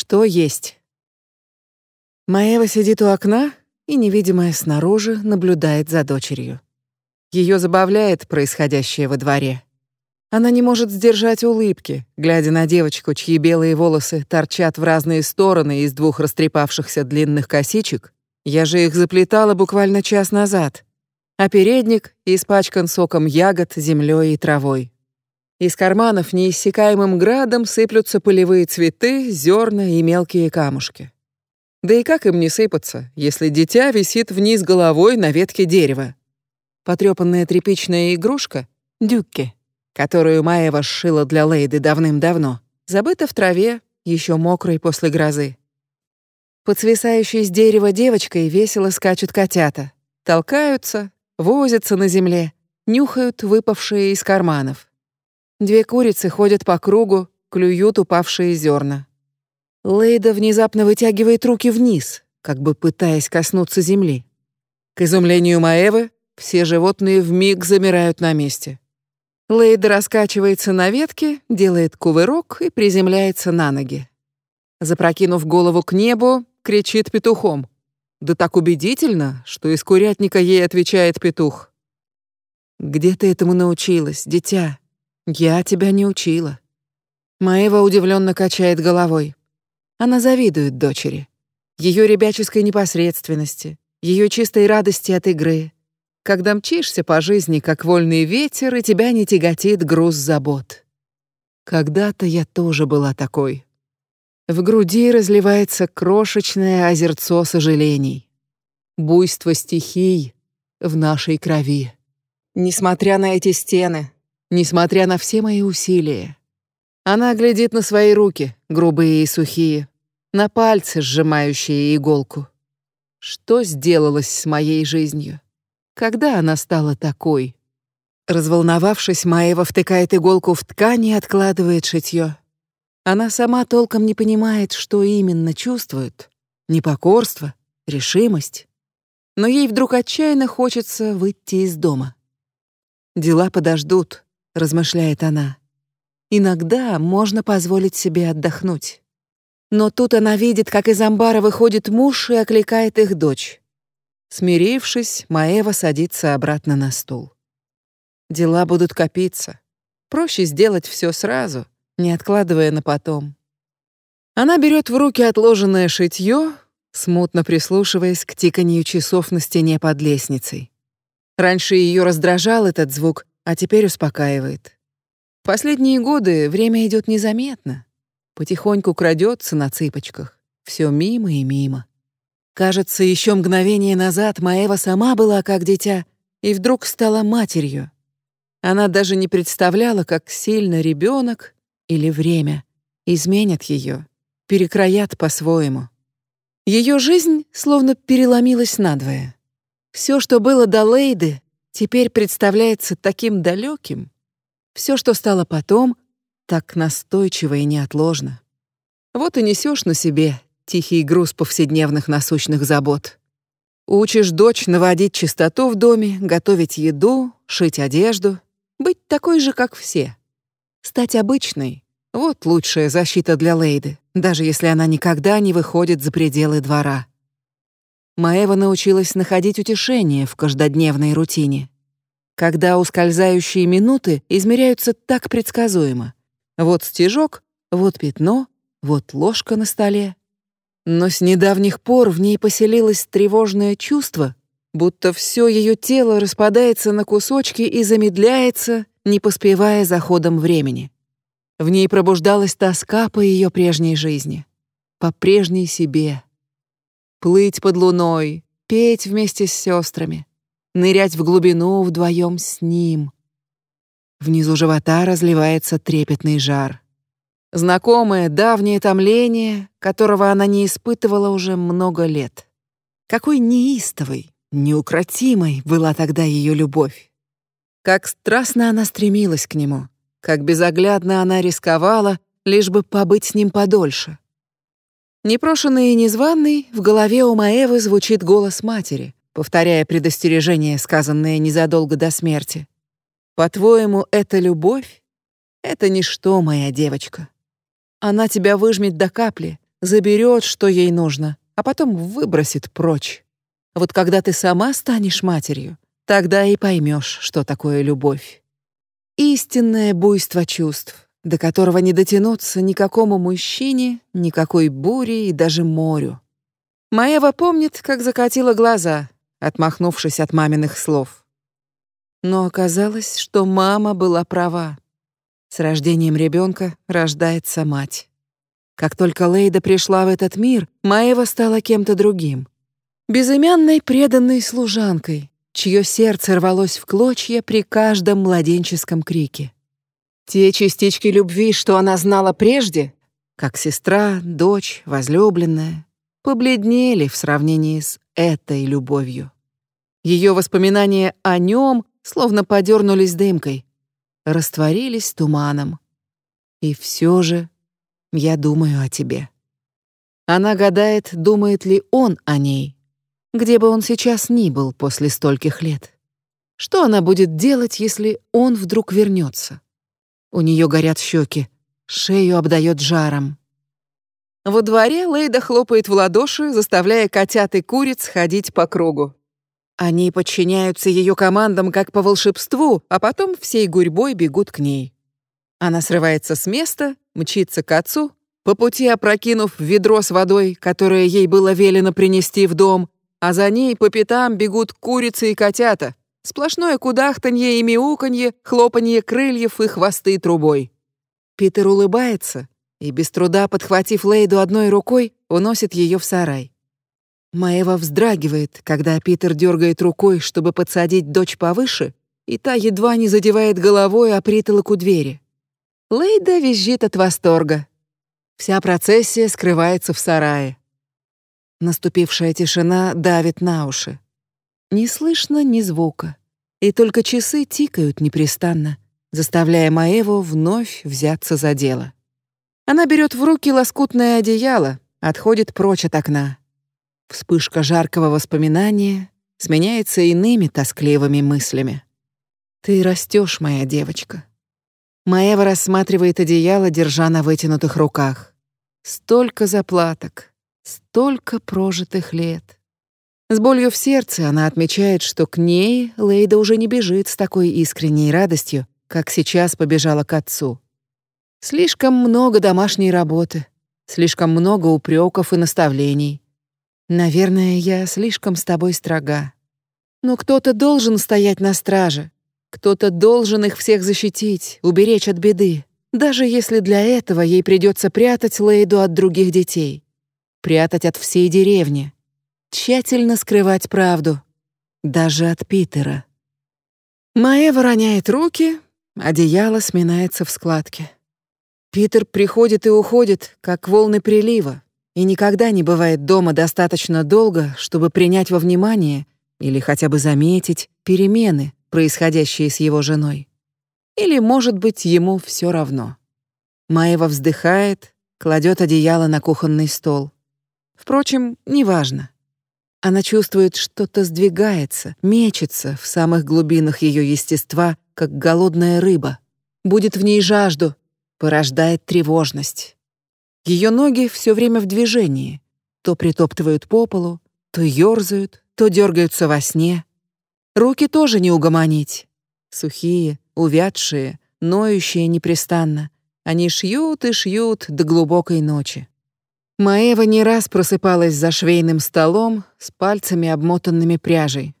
Что есть? Маева сидит у окна и, невидимая снаружи, наблюдает за дочерью. Ее забавляет происходящее во дворе. Она не может сдержать улыбки, глядя на девочку, чьи белые волосы торчат в разные стороны из двух растрепавшихся длинных косичек. Я же их заплетала буквально час назад. А передник испачкан соком ягод, землей и травой. Из карманов неиссякаемым градом сыплются полевые цветы, зерна и мелкие камушки. Да и как им не сыпаться, если дитя висит вниз головой на ветке дерева? Потрёпанная тряпичная игрушка — дюкки, которую Маева сшила для Лейды давным-давно, забыта в траве, еще мокрой после грозы. Под свисающей с дерева девочкой весело скачут котята, толкаются, возятся на земле, нюхают выпавшие из карманов. Две курицы ходят по кругу, клюют упавшие зерна. Лейда внезапно вытягивает руки вниз, как бы пытаясь коснуться земли. К изумлению Маевы, все животные вмиг замирают на месте. Лейда раскачивается на ветке, делает кувырок и приземляется на ноги. Запрокинув голову к небу, кричит петухом. Да так убедительно, что из курятника ей отвечает петух. «Где ты этому научилась, дитя?» Я тебя не учила. Маева удивленно качает головой. Она завидует дочери. Ее ребяческой непосредственности, ее чистой радости от игры. Когда мчишься по жизни, как вольный ветер, и тебя не тяготит груз забот. Когда-то я тоже была такой. В груди разливается крошечное озерцо сожалений. Буйство стихий в нашей крови. Несмотря на эти стены, несмотря на все мои усилия. Она глядит на свои руки, грубые и сухие, на пальцы, сжимающие иголку. Что сделалось с моей жизнью? Когда она стала такой? Разволновавшись, Маева втыкает иголку в ткань и откладывает шитьё. Она сама толком не понимает, что именно чувствует. Непокорство, решимость. Но ей вдруг отчаянно хочется выйти из дома. Дела подождут размышляет она. Иногда можно позволить себе отдохнуть. Но тут она видит, как из амбара выходит муж и окликает их дочь. Смирившись, Маева садится обратно на стул. Дела будут копиться. Проще сделать все сразу, не откладывая на потом. Она берет в руки отложенное шитье, смутно прислушиваясь к тиканью часов на стене под лестницей. Раньше ее раздражал этот звук, а теперь успокаивает. Последние годы время идет незаметно, потихоньку крадется на цыпочках, все мимо и мимо. Кажется, еще мгновение назад Маева сама была как дитя и вдруг стала матерью. Она даже не представляла, как сильно ребенок или время изменят ее, перекроят по-своему. Ее жизнь словно переломилась надвое. Все, что было до Лейды, теперь представляется таким далеким. Все, что стало потом, так настойчиво и неотложно. Вот и несешь на себе тихий груз повседневных насущных забот. Учишь дочь наводить чистоту в доме, готовить еду, шить одежду, быть такой же, как все. Стать обычной — вот лучшая защита для Лейды, даже если она никогда не выходит за пределы двора. Маева научилась находить утешение в каждодневной рутине. Когда ускользающие минуты измеряются так предсказуемо. Вот стежок, вот пятно, вот ложка на столе. Но с недавних пор в ней поселилось тревожное чувство, будто все ее тело распадается на кусочки и замедляется, не поспевая за ходом времени. В ней пробуждалась тоска по ее прежней жизни, по прежней себе плыть под луной, петь вместе с сестрами, нырять в глубину вдвоем с ним. Внизу живота разливается трепетный жар. Знакомое давнее томление, которого она не испытывала уже много лет. Какой неистовой, неукротимой была тогда ее любовь. Как страстно она стремилась к нему, как безоглядно она рисковала, лишь бы побыть с ним подольше. Непрошенный и незваный, в голове у Маевы звучит голос матери, повторяя предостережение, сказанное незадолго до смерти. «По-твоему, это любовь? Это ничто, моя девочка. Она тебя выжмет до капли, заберет, что ей нужно, а потом выбросит прочь. Вот когда ты сама станешь матерью, тогда и поймешь, что такое любовь. Истинное буйство чувств, до которого не дотянуться никакому мужчине, никакой буре и даже морю. Маева помнит, как закатила глаза, отмахнувшись от маминых слов. Но оказалось, что мама была права. С рождением ребенка рождается мать. Как только Лейда пришла в этот мир, Маева стала кем-то другим. Безымянной преданной служанкой, чье сердце рвалось в клочья при каждом младенческом крике. Те частички любви, что она знала прежде, как сестра, дочь, возлюбленная, побледнели в сравнении с этой любовью. Ее воспоминания о нем словно подернулись дымкой, растворились туманом. И все же я думаю о тебе. Она гадает, думает ли он о ней, где бы он сейчас ни был после стольких лет. Что она будет делать, если он вдруг вернется? У нее горят щеки, шею обдает жаром. Во дворе Лейда хлопает в ладоши, заставляя котят и куриц ходить по кругу. Они подчиняются ее командам как по волшебству, а потом всей гурьбой бегут к ней. Она срывается с места, мчится к отцу, по пути опрокинув ведро с водой, которое ей было велено принести в дом, а за ней по пятам бегут курицы и котята. Сплошное кудахтанье и мяуканье, хлопанье крыльев и хвосты трубой. Питер улыбается и, без труда подхватив Лейду одной рукой, уносит ее в сарай. Маева вздрагивает, когда Питер дергает рукой, чтобы подсадить дочь повыше, и та едва не задевает головой о притолок у двери. Лейда визжит от восторга. Вся процессия скрывается в сарае. Наступившая тишина давит на уши. Не слышно ни звука, и только часы тикают непрестанно, заставляя Маеву вновь взяться за дело. Она берет в руки лоскутное одеяло, отходит прочь от окна. Вспышка жаркого воспоминания сменяется иными тоскливыми мыслями. «Ты растешь, моя девочка». Маева рассматривает одеяло, держа на вытянутых руках. Столько заплаток, столько прожитых лет. С болью в сердце она отмечает, что к ней Лейда уже не бежит с такой искренней радостью, как сейчас побежала к отцу. Слишком много домашней работы, слишком много упреков и наставлений. Наверное, я слишком с тобой строга. Но кто-то должен стоять на страже. Кто-то должен их всех защитить, уберечь от беды, даже если для этого ей придется прятать Лейду от других детей. Прятать от всей деревни. Тщательно скрывать правду. Даже от Питера. Маева роняет руки, одеяло сминается в складке. Питер приходит и уходит, как волны прилива, и никогда не бывает дома достаточно долго, чтобы принять во внимание или хотя бы заметить перемены, происходящие с его женой. Или, может быть, ему все равно. Маева вздыхает, кладет одеяло на кухонный стол. Впрочем, неважно. Она чувствует, что-то сдвигается, мечется в самых глубинах ее естества, как голодная рыба. Будет в ней жажду, порождает тревожность. Ее ноги все время в движении. То притоптывают по полу, то ёрзают, то дергаются во сне. Руки тоже не угомонить. Сухие, увядшие, ноющие непрестанно. Они шьют и шьют до глубокой ночи. Маева не раз просыпалась за швейным столом с пальцами, обмотанными пряжей.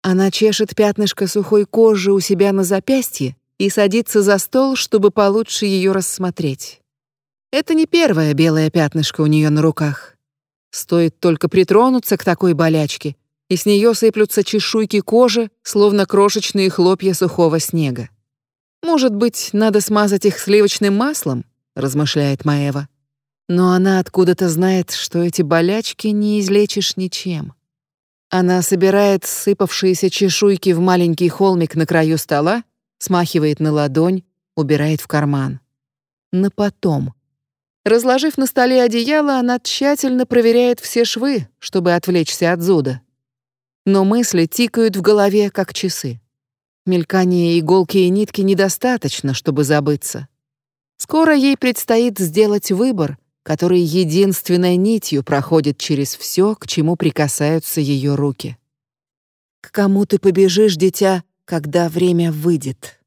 Она чешет пятнышко сухой кожи у себя на запястье и садится за стол, чтобы получше ее рассмотреть. Это не первое белое пятнышко у нее на руках. Стоит только притронуться к такой болячке, и с нее сыплются чешуйки кожи, словно крошечные хлопья сухого снега. Может быть, надо смазать их сливочным маслом, размышляет Маева. Но она откуда-то знает, что эти болячки не излечишь ничем. Она собирает сыпавшиеся чешуйки в маленький холмик на краю стола, смахивает на ладонь, убирает в карман. На потом. Разложив на столе одеяло, она тщательно проверяет все швы, чтобы отвлечься от зуда. Но мысли тикают в голове, как часы. Мелькание иголки и нитки недостаточно, чтобы забыться. Скоро ей предстоит сделать выбор который единственной нитью проходит через все, к чему прикасаются ее руки. К кому ты побежишь, дитя, когда время выйдет?